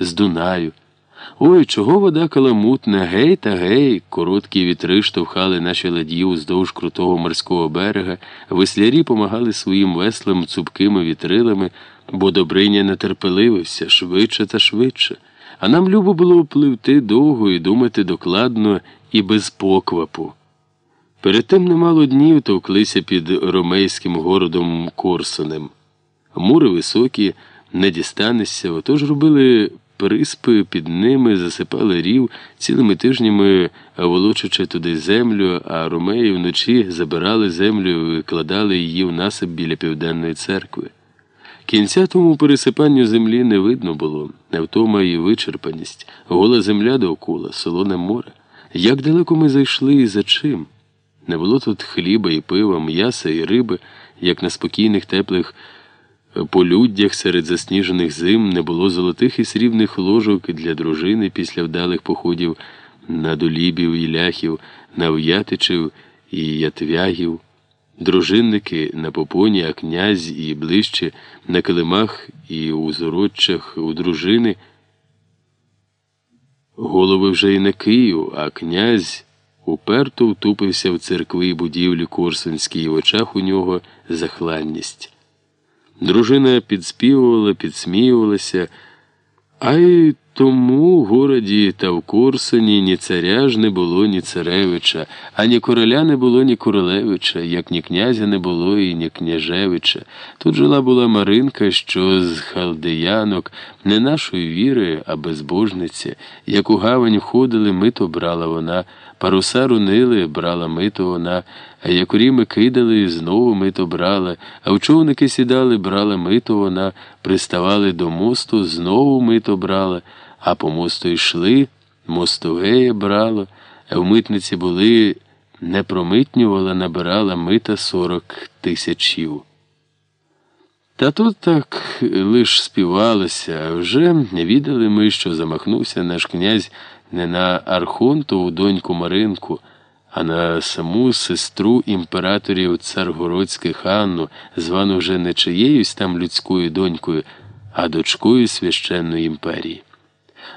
з Дунаю. Ой, чого вода каламутна, гей та гей, короткі вітри штовхали наші ладьї уздовж крутого морського берега, веслярі помагали своїм веслам цупкими вітрилами, бо Добриня нетерпеливився швидше та швидше. А нам любо було пливти довго і думати докладно і без поквапу. Перед тим немало днів товклися під ромейським городом Корсунем. Мури високі, не дістанешся, отож робили приспи під ними, засипали рів, цілими тижнями волочачи туди землю, а ромеї вночі забирали землю і викладали її в насип біля південної церкви. Кінця тому пересипанню землі не видно було, невтома і вичерпаність, гола земля довкола, солоне море. Як далеко ми зайшли і за чим? Не було тут хліба і пива, м'яса і риби, як на спокійних теплих полюддях серед засніжених зим не було золотих і срібних ложок для дружини після вдалих походів на долібів і ляхів, на в'ятичів і ятвягів, дружинники на попоні, а князь і ближче на килимах і у зороччах у дружини. Голови вже й на Київ, а князь уперто втупився в церкви і будівлі Корсунській, і в очах у нього захланність. Дружина підспівувала, підсміювалася, а й тому в городі та в Корсуні ні царя ж не було, ні царевича, ані короля не було, ні королевича, як ні князя не було, і ні княжевича. Тут жила була Маринка, що з халдеянок, не нашої віри, а безбожниця. Як у гавань входили, мито брала вона, паруса рунили, брала мито вона, а як у ріми кидали, знову мито брала, а в човники сідали, брала мито вона, приставали до мосту, знову мито брала а по мосту йшли, мостовеє брало, в митниці були, не промитнювала, набирала мита сорок тисячів. Та тут так лиш співалося, а вже відали ми, що замахнувся наш князь не на Архонтову доньку Маринку, а на саму сестру імператорів царгородських Анну, звану вже не чиєюсь там людською донькою, а дочкою священної імперії.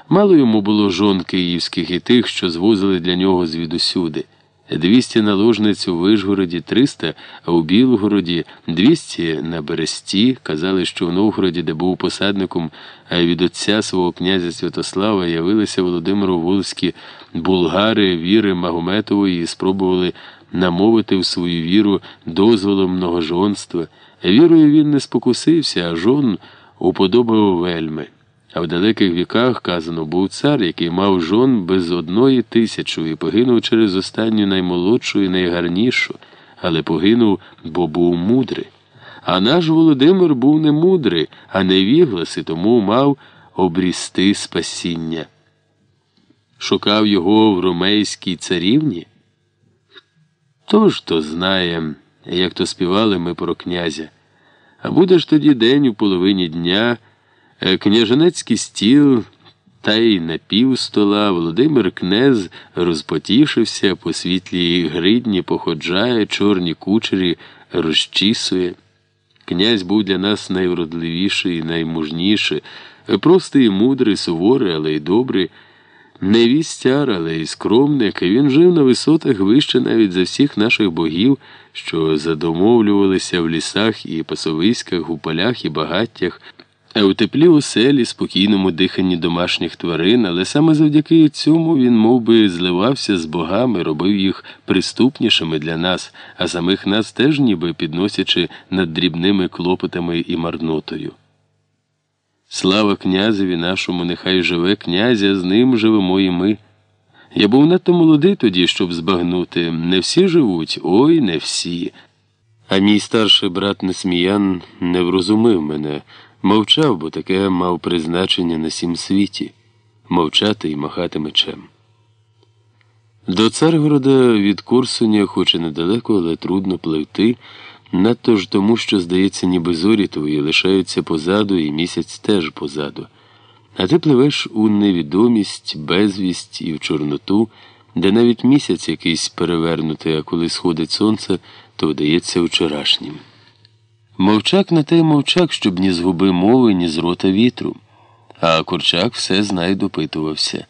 Мало йому було жон київських і тих, що звозили для нього звідусюди. Двісті наложниць у Вишгороді, триста, а у Білгороді, двісті на Бересті. Казали, що в Новгороді, де був посадником, від отця свого князя Святослава явилися Володимиру Волзькі булгари віри Магометової і спробували намовити в свою віру дозволом многожонства. Вірою він не спокусився, а жон уподобав вельми. А в далеких віках казано був цар, який мав жон без одної тисячу і загинув через останню наймолодшу і найгарнішу, але погинув, бо був мудрий. А наш Володимир був не мудрий, а невіглас, і тому мав обрісти спасіння. Шукав його в ромейській царівні? Хто ж то знає, як то співали ми про князя. А буде ж тоді день у половині дня. Е, княженецький стіл та й на пів стола Володимир Кнез розпотішився, по світлій гридні походжає, чорні кучері розчісує. Князь був для нас найвродливіший наймужніший, простий мудрий, суворий, але й добрий, не вістяр, але й скромник. Він жив на висотах вище навіть за всіх наших богів, що задомовлювалися в лісах і пасовиськах, гупалях і багаттях. А у теплі оселі, спокійному диханні домашніх тварин, але саме завдяки цьому він мов би, зливався з богами, робив їх приступнішими для нас, а самих нас теж ніби підносячи над дрібними клопотами і марнотою. Слава князеві нашому, нехай живе князя, з ним живемо і ми. Я був надто молодий тоді, щоб збагнути. Не всі живуть, ой, не всі. А мій старший брат Несміян не врозумив мене. Мовчав, бо таке мав призначення на сім світі мовчати і махати мечем. До Царгорода від Курсуня, хоч і недалеко, але трудно пливти, надто ж тому, що, здається, ніби зорі твої лишаються позаду, і місяць теж позаду. А ти пливеш у невідомість, безвість і в Чорноту, де навіть місяць якийсь перевернутий, а коли сходить сонце, то вдається вчорашнім. Мовчак на те й мовчак, щоб ні з губи мови, ні з рота вітру. А Курчак все знай допитувався.